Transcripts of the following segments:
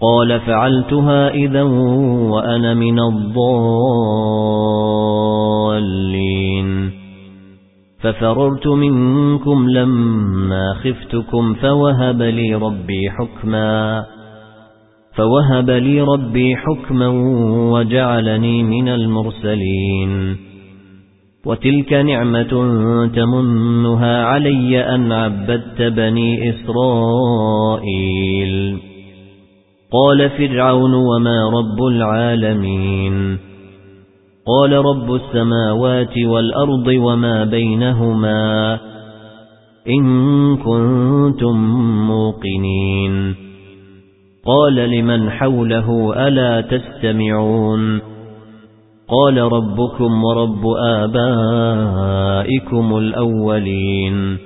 قال فعلتها إذا وأنا من الضالين. ففررت منكم لما خفتكم فوهب لي ربي حكما فوهب لي ربي حكما وجعلني من المرسلين. وتلك نعمة تمنها علي أن عبدت بني إسرائيل. قال فرعون وما رب العالمين. قال رب السماوات والأرض وما بينهما إن كنتم موقنين. قال لمن حوله ألا تستمعون؟ قال ربكم ورب آبائكم الأولين.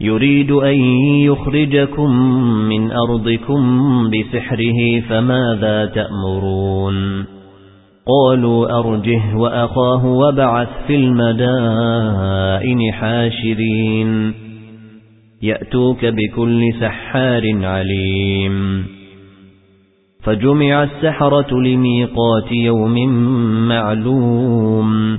يريد أن يخرجكم من أرضكم بسحره فماذا تأمرون؟ قالوا أرجه وأخاه وبعث في المدائن حاشرين. يأتوك بكل سحار عليم. فجمع السحرة لميقات يوم معلوم.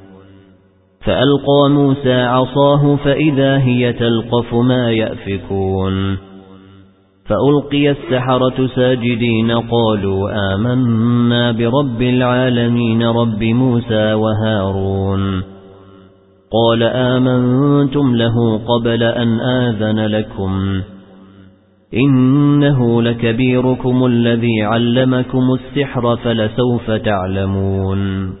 فألقى موسى عصاه فإذا هي تلقف ما يأفكون. فألقي السحرة ساجدين قالوا آمنا برب العالمين رب موسى وهارون. قال آمنتم له قبل أن آذن لكم. إنه لكبيركم الذي علمكم السحر فلسوف تعلمون.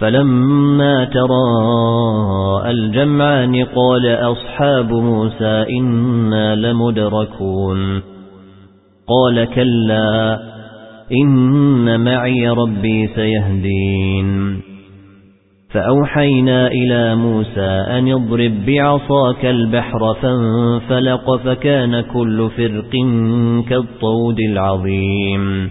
فلما ترى الجمعان قال أصحاب موسى إنا لمدركون. قال كلا إن معي ربي سيهدين. فأوحينا إلى موسى أن يضرب بعصاك البحر فانفلق فكان كل فرق كالطود العظيم.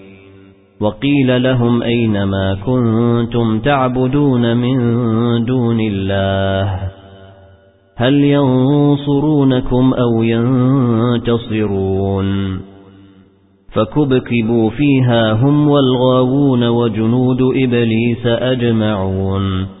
وقيل لهم أينما كنتم تعبدون من دون الله؟ هل ينصرونكم أو ينتصرون؟ فكبكبوا فيها هم والغاوون وجنود إبليس أجمعون.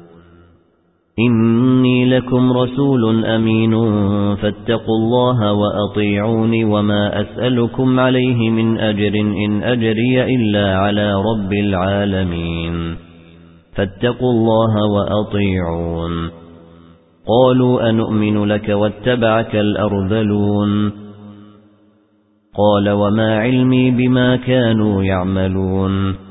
إني لكم رسول أمين فاتقوا الله وأطيعوني وما أسألكم عليه من أجر إن أجري إلا على رب العالمين. فاتقوا الله وأطيعون. قالوا أنؤمن لك واتبعك الأرذلون. قال وما علمي بما كانوا يعملون.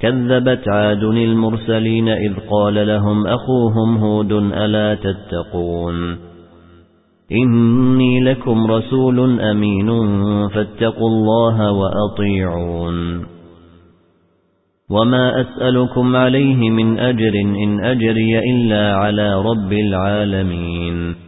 كذبت عاد المرسلين إذ قال لهم أخوهم هود ألا تتقون إني لكم رسول أمين فاتقوا الله وأطيعون وما أسألكم عليه من أجر إن أجري إلا على رب العالمين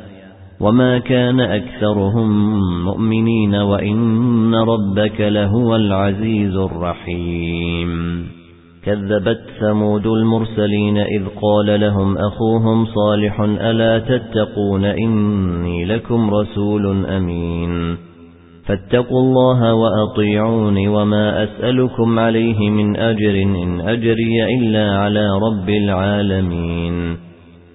وما كان أكثرهم مؤمنين وإن ربك لهو العزيز الرحيم كذبت ثمود المرسلين إذ قال لهم أخوهم صالح ألا تتقون إني لكم رسول أمين فاتقوا الله وأطيعون وما أسألكم عليه من أجر إن أجري إلا على رب العالمين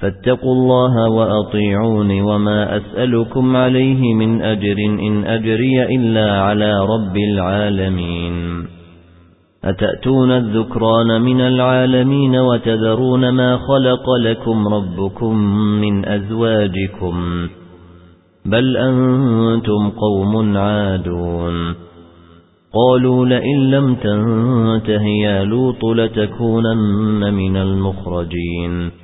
فاتقوا الله وأطيعون وما أسألكم عليه من أجر إن أجري إلا على رب العالمين. أتأتون الذكران من العالمين وتذرون ما خلق لكم ربكم من أزواجكم. بل أنتم قوم عادون. قالوا لئن لم تنته يا لوط لتكونن من المخرجين.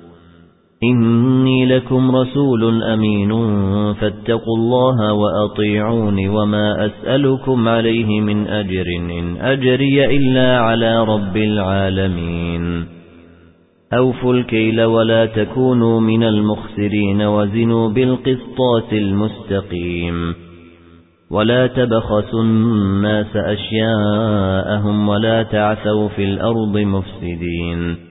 إني لكم رسول أمين فاتقوا الله وأطيعون وما أسألكم عليه من أجر إن أجري إلا على رب العالمين. أوفوا الكيل ولا تكونوا من المخسرين وزنوا بالقسطاس المستقيم. ولا تبخسوا الناس أشياءهم ولا تعثوا في الأرض مفسدين.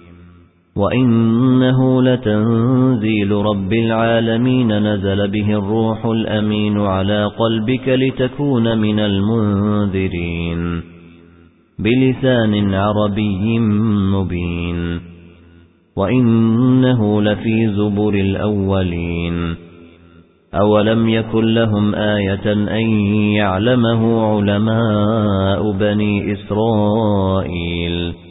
وَإِنَّهُ لَتَنزِيلُ رَبِّ الْعَالَمِينَ نَزَلَ بِهِ الرُّوحُ الْأَمِينُ عَلَى قَلْبِكَ لِتَكُونَ مِنَ الْمُنذِرِينَ بِلِسَانٍ عَرَبِيٍّ مُبِينٍ وَإِنَّهُ لَفِي زُبُرِ الْأَوَّلِينَ أَوَلَمْ يَكُنْ لَهُمْ آيَةً أَن يَعْلَمَهُ عُلَمَاءُ بَنِي إِسْرَائِيلَ